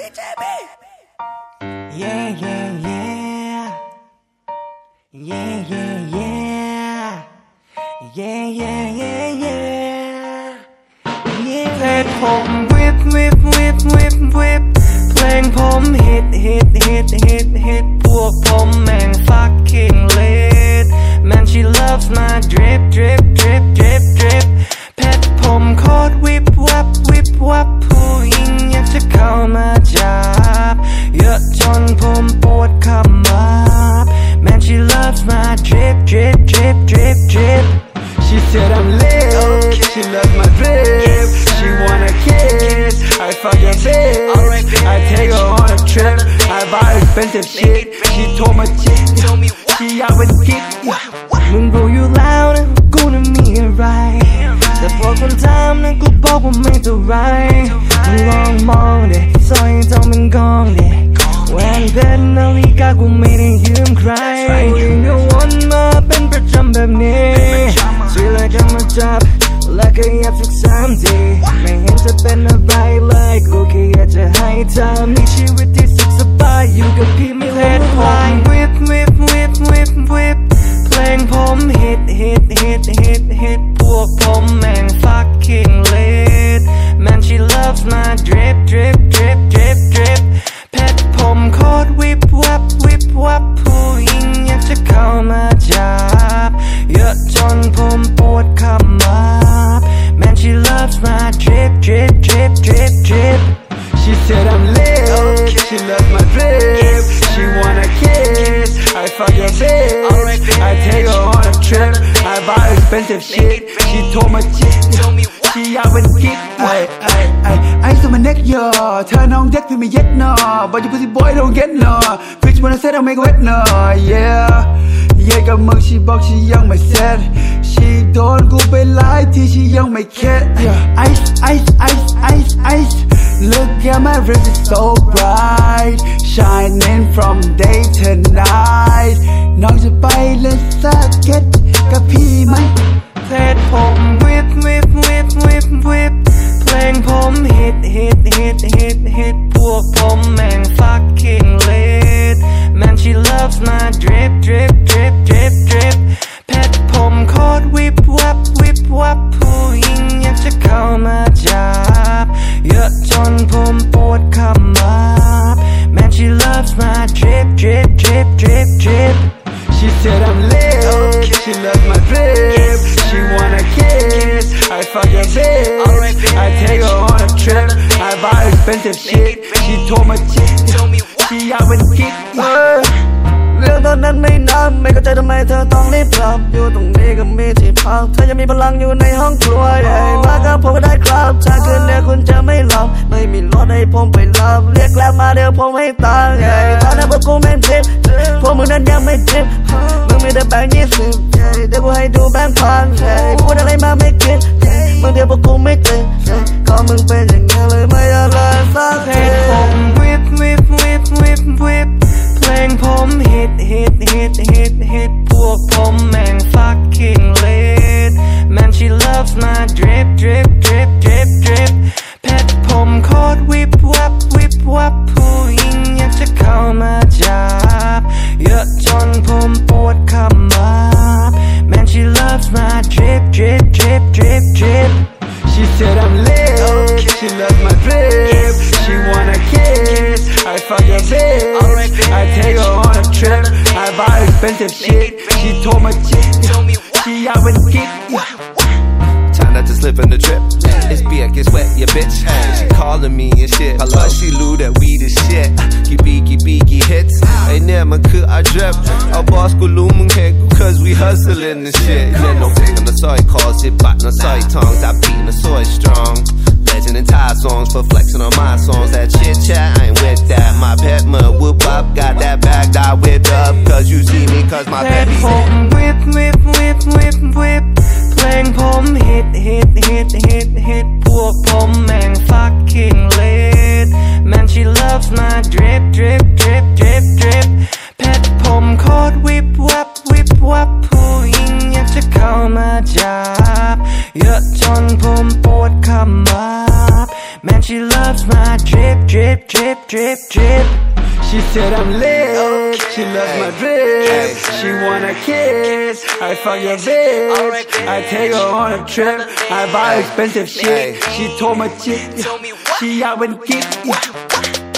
DJB Yeah yeah yeah Yeah yeah yeah Yeah yeah yeah yeah Yeah เพลงผม whip whip whip whip whip เพลงผม hit hit hit hit hit พวกผม said I'm lit. She loves my drip. She wanna kiss. I fucking bitch. Alright, bitch. I take her on a trip. I buy expensive shit. She told my chick. Told me what? She out with kick. มึงรู้อยู่แล้วนะกูน่ะมีอะไร แต่พอคนถามนะกูบอกว่าไม่เท่าไรมึงลองมองดิซอยทองเป็นกองดิแหวนเพชรนาฬิกากูไม่ได้ยืมใครยังก็วนมาเป็นประจำแบบนี้ทีไรก็มา จับ และก็ยับทุกสามทีไม่เห็นจะเป็นอะไรเลยกูแค่อยากจะให้เธอมีชีวิตที่สุขสบายอยู่กับพี่ไม่เลดผมวิบวิบวิบวิ bitch. I take her on a trip. I buy expensive shit. She told my chick. She out with dick wet. Ice on my neck, yeah. Turn on deck, with me yet, no. But you pussy boy don't get no. Bitch, when I said I'll make wet, no. Yeah. Yeah, got mug, she buck, she young, my set. she โดนกูไปหลายที่ she ยังไม่เข็ด Ice ice ice ice ice Look at my wrist is so bright Shining from day to night น้องจะไป Drip drip drip drip She said I'm lit. okay. She loves my drip. Yes, she wanna kiss. I fucking bitch. Alright, bitch. I take her on a trip. I buy expensive shit. She told my chick. She out with kick. เรื่องตอนนั้นไม่นานไม่เข้าใจทำไมเธอต้องรีบกลับอยู่ตรงนี้ก็มีที่พักเธอยังมีพลังอยู่ในห้องครัวใหญ่มากับผมก็ได้ครับถ้าคืนเนี้คุณจะไม่หลับไม่มีรถให้ผมไปรับเรียกแล้วมาเดี๋ยวผมให้ตังค์ใหญ่ กูไม่ทิปพวกมึงนั้นยังไม่ทิปมึงมีแต่แบงค์ยี่สิบเดี๋ยวกูให้ดูแบงค์พันใหญ่พูดอะไรมาไม่คิดมึงเดี๋ยวพวกกูไม่ตื่นใหญ่ก็มึงเป็นอย่างนี้เลยไม่อะไรสักเหตุผมวิบวิบวิ bitch. I take her on a trip. I buy expensive shit. She told my what? She out with kick. Try not to slip in the drip. It's beer, get wet, yeah, bitch. She calling me and shit. Hello, she lou that we the shit. Kibiki biki hits. Ain't never could I drip. Our boss go loom can't cause we hustling and shit. Yeah, no big on the soy calls it, but no soy tongues. I beating the soy strong Legend and Thai songs for flexing on my songs. That chit chat, I ain't with that. My pet ma whoop up, got that bag, I whip up. Cause you see me, cause my เพล pet ง be ผมวิบวิบวิบวิบวิบเพลงผมฮิตฮิตฮิตฮิตฮิตพวกผมแม่ง fucking lit Man she loves my drip drip drip drip drip เพชรผมโคตรวิบวับวิบวับผู้หญิงอยากจะเข้ามาจับเยอะจนผมป come up. Man, she loves my drip, drip, drip, drip, drip. She said I'm lit. Okay. She loves my drip. She wanna kiss. I fuck your bitch. I take her on a trip. I buy expensive shit. She told my chick She out and get